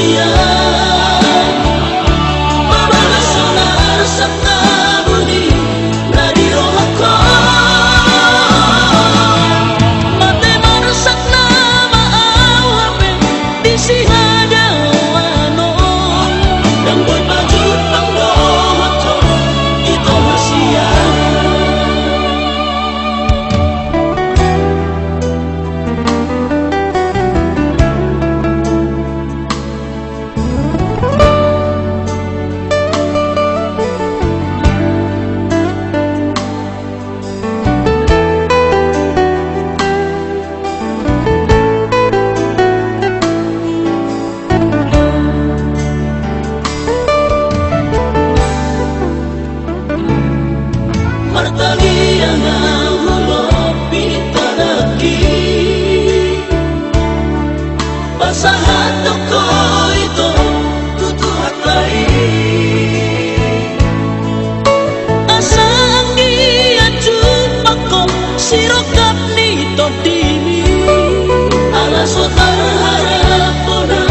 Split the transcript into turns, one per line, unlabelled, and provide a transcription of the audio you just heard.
You. sirokat nito dini Alas o tanahara po na